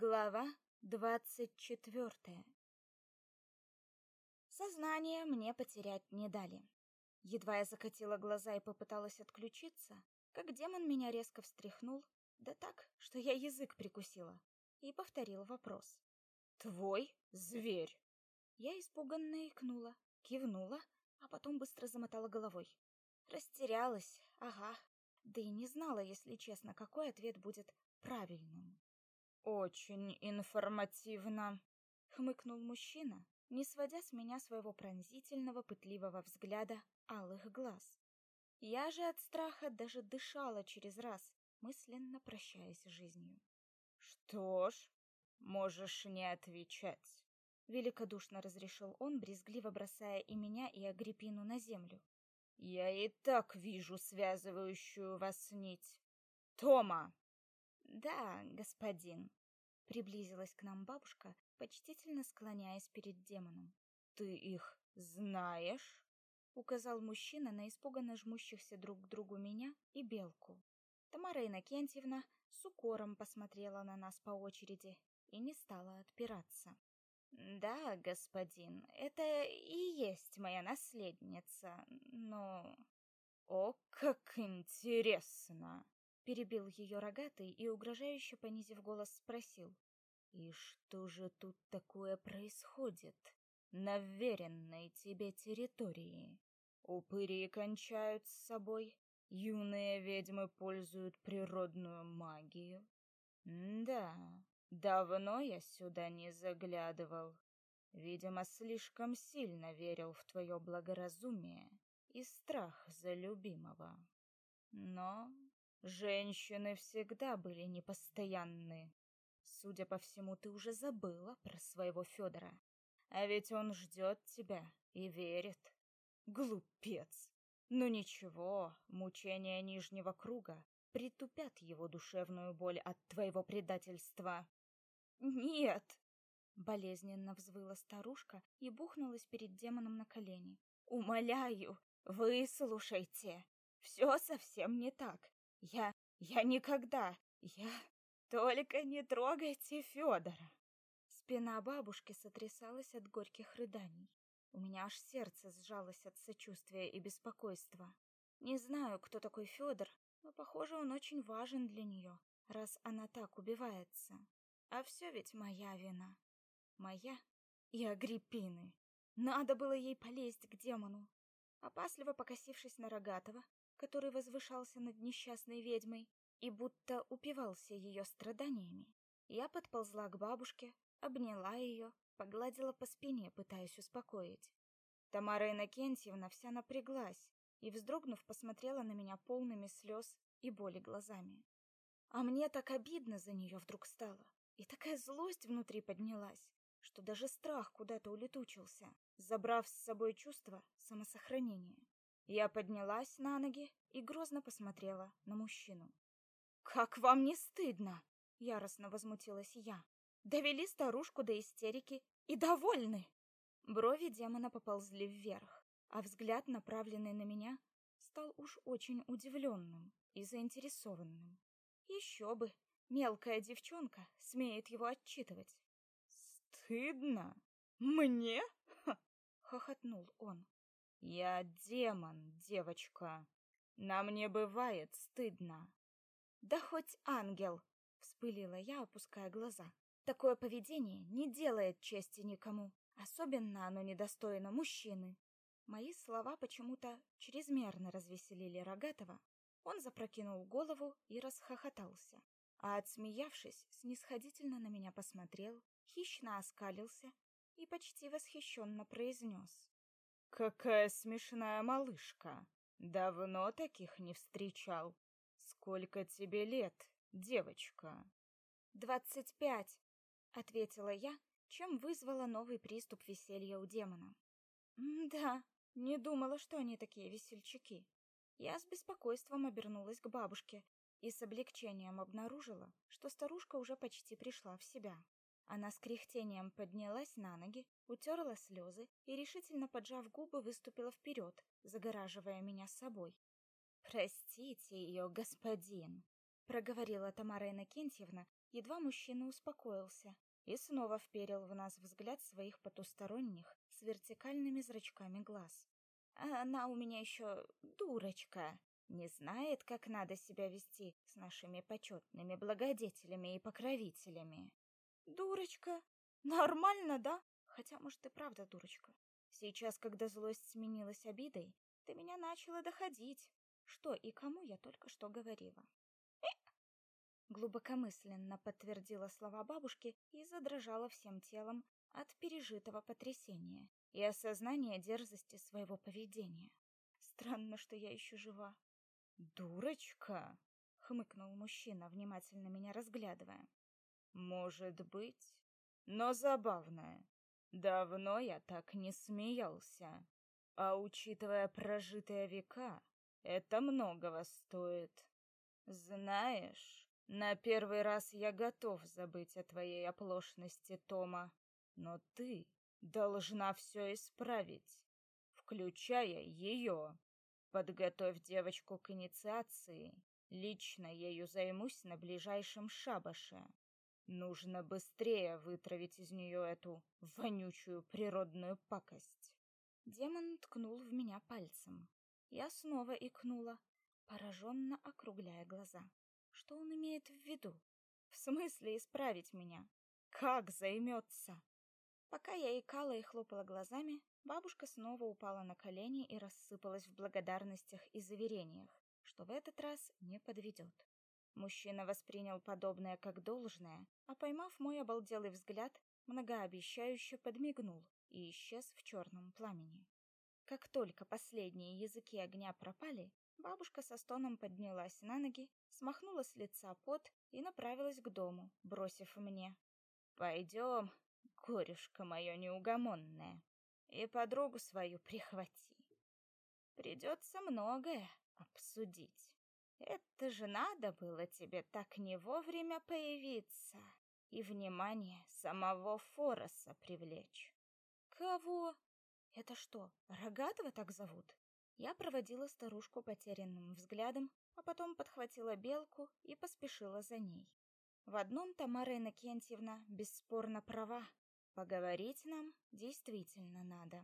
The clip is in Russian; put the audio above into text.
Глава двадцать четвертая Сознание мне потерять не дали. Едва я закатила глаза и попыталась отключиться, как демон меня резко встряхнул, да так, что я язык прикусила, и повторил вопрос. «Твой зверь?» Я испуганно икнула, кивнула, а потом быстро замотала головой. Растерялась, ага, да и не знала, если честно, какой ответ будет правильным. Очень информативно, хмыкнул мужчина, не сводя с меня своего пронзительного пытливого взгляда алых глаз. Я же от страха даже дышала через раз, мысленно прощаясь с жизнью. Что ж, можешь не отвечать, великодушно разрешил он, брезгливо бросая и меня, и Агриппину на землю. Я и так вижу связывающую вас нить. Тома, «Да, господин», — приблизилась к нам бабушка, почтительно склоняясь перед демоном. «Ты их знаешь?» — указал мужчина на испуганно жмущихся друг к другу меня и белку. Тамара Иннокентьевна с укором посмотрела на нас по очереди и не стала отпираться. «Да, господин, это и есть моя наследница, но...» «О, как интересно!» Перебил ее рогатый и, угрожающе понизив голос, спросил. «И что же тут такое происходит на веренной тебе территории? Упыри кончают с собой, юные ведьмы пользуют природную магию. Да, давно я сюда не заглядывал. Видимо, слишком сильно верил в твое благоразумие и страх за любимого. Но Женщины всегда были непостоянны. Судя по всему, ты уже забыла про своего Федора. А ведь он ждет тебя и верит. Глупец. Ну ничего, мучения нижнего круга притупят его душевную боль от твоего предательства. Нет! Болезненно взвыла старушка и бухнулась перед демоном на колени. Умоляю, выслушайте. Все совсем не так. Я... я никогда... Я... Только не трогайте Федора. Спина бабушки сотрясалась от горьких рыданий. У меня аж сердце сжалось от сочувствия и беспокойства. Не знаю, кто такой Федор, но, похоже, он очень важен для нее, раз она так убивается. А все ведь моя вина. Моя и Агриппины. Надо было ей полезть к демону. Опасливо покосившись на Рогатого, который возвышался над несчастной ведьмой и будто упивался ее страданиями. Я подползла к бабушке, обняла ее, погладила по спине, пытаясь успокоить. Тамара Иннокентьевна вся напряглась и, вздрогнув, посмотрела на меня полными слез и боли глазами. А мне так обидно за нее вдруг стало, и такая злость внутри поднялась, что даже страх куда-то улетучился, забрав с собой чувство самосохранения. Я поднялась на ноги и грозно посмотрела на мужчину. «Как вам не стыдно?» — яростно возмутилась я. «Довели старушку до истерики и довольны!» Брови демона поползли вверх, а взгляд, направленный на меня, стал уж очень удивленным и заинтересованным. Еще бы, мелкая девчонка смеет его отчитывать. «Стыдно? Мне?» — хохотнул он. Я демон, девочка. Нам не бывает стыдно. Да хоть ангел, вспылила я, опуская глаза. Такое поведение не делает чести никому, особенно оно недостойно мужчины. Мои слова почему-то чрезмерно развеселили Рогатого. Он запрокинул голову и расхохотался, а отсмеявшись, снисходительно на меня посмотрел, хищно оскалился и почти восхищенно произнес. Какая смешная малышка. Давно таких не встречал. Сколько тебе лет, девочка? Двадцать пять, ответила я, чем вызвала новый приступ веселья у демона. да, не думала, что они такие весельчаки. Я с беспокойством обернулась к бабушке и с облегчением обнаружила, что старушка уже почти пришла в себя. Она с кряхтением поднялась на ноги, утерла слезы и, решительно поджав губы, выступила вперед, загораживая меня собой. «Простите ее, господин!» проговорила Тамара Иннокентьевна, едва мужчина успокоился, и снова вперил в нас взгляд своих потусторонних с вертикальными зрачками глаз. Она у меня еще дурочка, не знает, как надо себя вести с нашими почетными благодетелями и покровителями. Дурочка? Нормально, да? Хотя, может, и правда дурочка. Сейчас, когда злость сменилась обидой, до меня начало доходить, что и кому я только что говорила. Глубокомысленно подтвердила слова бабушки и задрожала всем телом от пережитого потрясения и осознания дерзости своего поведения. Странно, что я еще жива. Дурочка, хмыкнул мужчина, внимательно меня разглядывая. Может быть, но забавная. Давно я так не смеялся. А учитывая прожитые века, это многого стоит. Знаешь, на первый раз я готов забыть о твоей оплошности, Тома, но ты должна все исправить, включая ее. Подготовь девочку к инициации. Лично ею займусь на ближайшем шабаше. Нужно быстрее вытравить из нее эту вонючую природную пакость. Демон ткнул в меня пальцем. Я снова икнула, пораженно округляя глаза. Что он имеет в виду? В смысле исправить меня? Как займется? Пока я икала и хлопала глазами, бабушка снова упала на колени и рассыпалась в благодарностях и заверениях, что в этот раз не подведет. Мужчина воспринял подобное как должное, а поймав мой обалделый взгляд, многообещающе подмигнул и исчез в черном пламени. Как только последние языки огня пропали, бабушка со стоном поднялась на ноги, смахнула с лица пот и направилась к дому, бросив мне: "Пойдем, горюшка мое неугомонное, и подругу свою прихвати. Придется многое обсудить. Это же надо было тебе так не вовремя появиться и внимание самого Фороса привлечь. Кого? Это что, Рогатого так зовут? Я проводила старушку потерянным взглядом, а потом подхватила белку и поспешила за ней. В одном Тамара Иннокентьевна бесспорно права. Поговорить нам действительно надо.